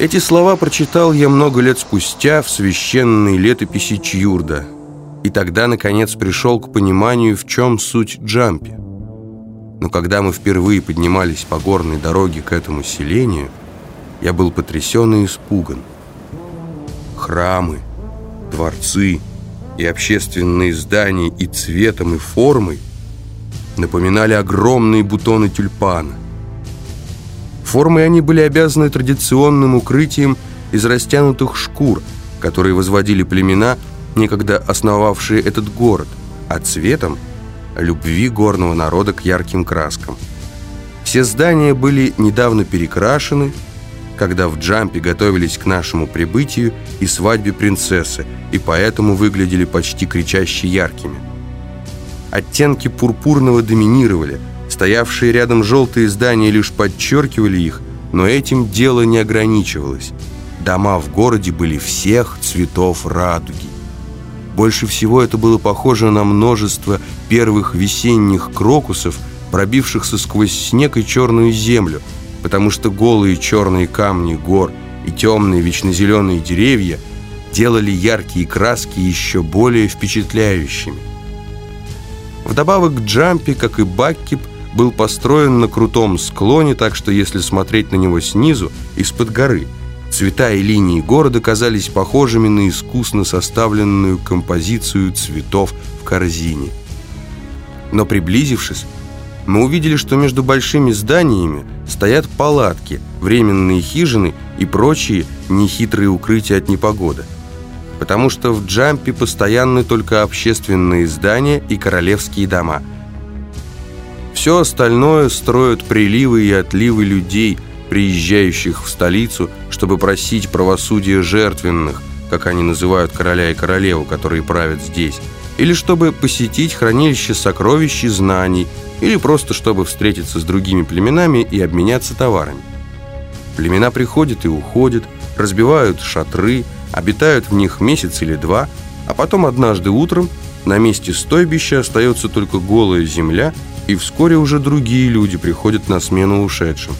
Эти слова прочитал я много лет спустя в священной летописи Чьюрда. И тогда, наконец, пришел к пониманию, в чем суть джампи. Но когда мы впервые поднимались по горной дороге к этому селению, я был потрясен и испуган. Храмы, дворцы и общественные здания и цветом, и формой напоминали огромные бутоны тюльпана. Формой они были обязаны традиционным укрытием из растянутых шкур, которые возводили племена, некогда основавшие этот город, а цветом – любви горного народа к ярким краскам. Все здания были недавно перекрашены, когда в Джампе готовились к нашему прибытию и свадьбе принцессы, и поэтому выглядели почти кричаще яркими. Оттенки пурпурного доминировали – Стоявшие рядом желтые здания лишь подчеркивали их, но этим дело не ограничивалось. Дома в городе были всех цветов радуги. Больше всего это было похоже на множество первых весенних крокусов, пробившихся сквозь снег и черную землю, потому что голые черные камни гор и темные вечнозеленые деревья делали яркие краски еще более впечатляющими. Вдобавок к Джампе, как и Баккип, был построен на крутом склоне, так что если смотреть на него снизу, из-под горы, цвета и линии города казались похожими на искусно составленную композицию цветов в корзине. Но приблизившись, мы увидели, что между большими зданиями стоят палатки, временные хижины и прочие нехитрые укрытия от непогоды. Потому что в Джампе постоянны только общественные здания и королевские дома – все остальное строят приливы и отливы людей, приезжающих в столицу, чтобы просить правосудия жертвенных, как они называют короля и королеву, которые правят здесь, или чтобы посетить хранилище сокровищ и знаний, или просто чтобы встретиться с другими племенами и обменяться товарами. Племена приходят и уходят, разбивают шатры, обитают в них месяц или два, а потом однажды утром на месте стойбища остается только голая земля – и вскоре уже другие люди приходят на смену ушедшим.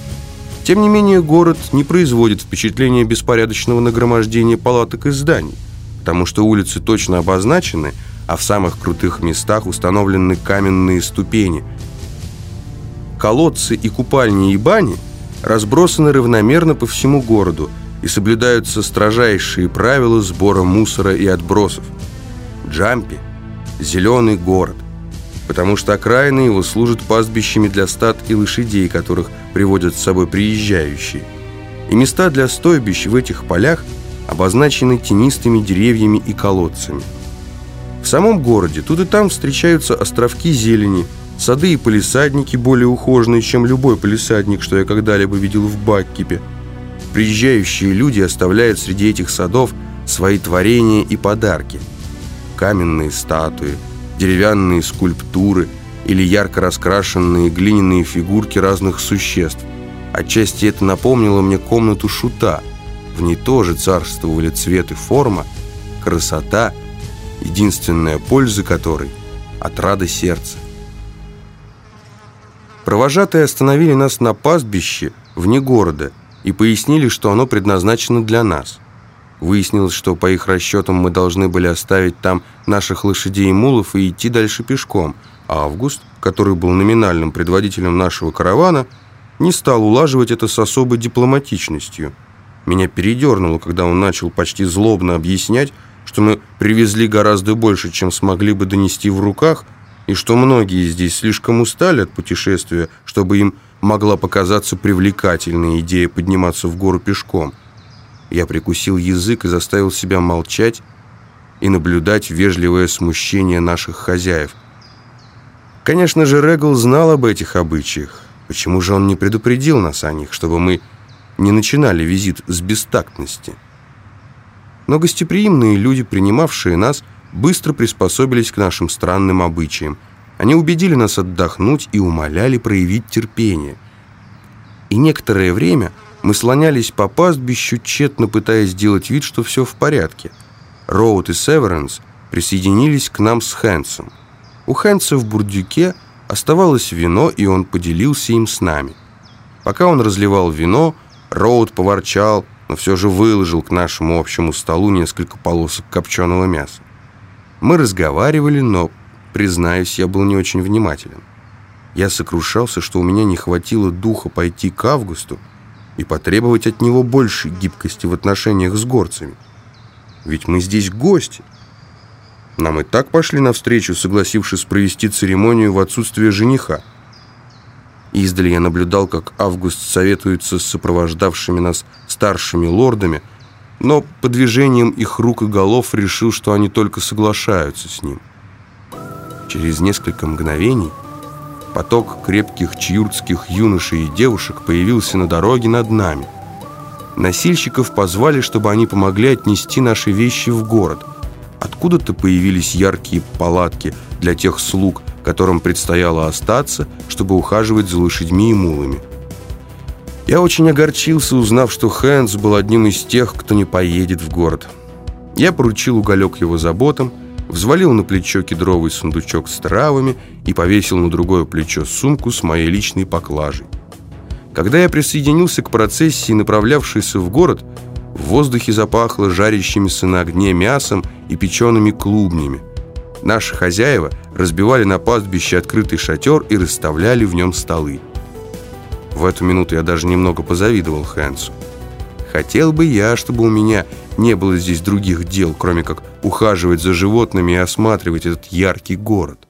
Тем не менее, город не производит впечатления беспорядочного нагромождения палаток и зданий, потому что улицы точно обозначены, а в самых крутых местах установлены каменные ступени. Колодцы и купальни и бани разбросаны равномерно по всему городу и соблюдаются строжайшие правила сбора мусора и отбросов. Джампи – зеленый город – потому что окраины его служат пастбищами для стад и лошадей, которых приводят с собой приезжающие. И места для стойбищ в этих полях обозначены тенистыми деревьями и колодцами. В самом городе тут и там встречаются островки зелени, сады и полисадники более ухоженные, чем любой полисадник, что я когда-либо видел в Баккипе. Приезжающие люди оставляют среди этих садов свои творения и подарки. Каменные статуи – деревянные скульптуры или ярко раскрашенные глиняные фигурки разных существ. Отчасти это напомнило мне комнату шута. В ней тоже царствовали цвет и форма, красота, единственная польза которой – отрада сердца. Провожатые остановили нас на пастбище вне города и пояснили, что оно предназначено для нас – Выяснилось, что по их расчетам мы должны были оставить там наших лошадей и мулов и идти дальше пешком. А Август, который был номинальным предводителем нашего каравана, не стал улаживать это с особой дипломатичностью. Меня передернуло, когда он начал почти злобно объяснять, что мы привезли гораздо больше, чем смогли бы донести в руках, и что многие здесь слишком устали от путешествия, чтобы им могла показаться привлекательной идея подниматься в гору пешком. Я прикусил язык и заставил себя молчать и наблюдать вежливое смущение наших хозяев. Конечно же, Регл знал об этих обычаях. Почему же он не предупредил нас о них, чтобы мы не начинали визит с бестактности? Но гостеприимные люди, принимавшие нас, быстро приспособились к нашим странным обычаям. Они убедили нас отдохнуть и умоляли проявить терпение. И некоторое время мы слонялись по пастбищу, тщетно пытаясь сделать вид, что все в порядке. Роуд и Северенс присоединились к нам с Хэнсом. У Хэнса в бурдюке оставалось вино, и он поделился им с нами. Пока он разливал вино, Роуд поворчал, но все же выложил к нашему общему столу несколько полосок копченого мяса. Мы разговаривали, но, признаюсь, я был не очень внимателен. Я сокрушался, что у меня не хватило духа пойти к Августу и потребовать от него больше гибкости в отношениях с горцами. Ведь мы здесь гости. Нам и так пошли навстречу, согласившись провести церемонию в отсутствие жениха. Издали я наблюдал, как Август советуется с сопровождавшими нас старшими лордами, но по движениям их рук и голов решил, что они только соглашаются с ним. Через несколько мгновений поток крепких чьюртских юношей и девушек появился на дороге над нами. Носильщиков позвали, чтобы они помогли отнести наши вещи в город. Откуда-то появились яркие палатки для тех слуг, которым предстояло остаться, чтобы ухаживать за лошадьми и мулами. Я очень огорчился, узнав, что Хэнс был одним из тех, кто не поедет в город. Я поручил уголек его заботам, взвалил на плечо кедровый сундучок с травами и повесил на другое плечо сумку с моей личной поклажей. Когда я присоединился к процессии, направлявшейся в город, в воздухе запахло жарящимися на огне мясом и печеными клубнями. Наши хозяева разбивали на пастбище открытый шатер и расставляли в нем столы. В эту минуту я даже немного позавидовал Хэнсу. Хотел бы я, чтобы у меня не было здесь других дел, кроме как ухаживать за животными и осматривать этот яркий город.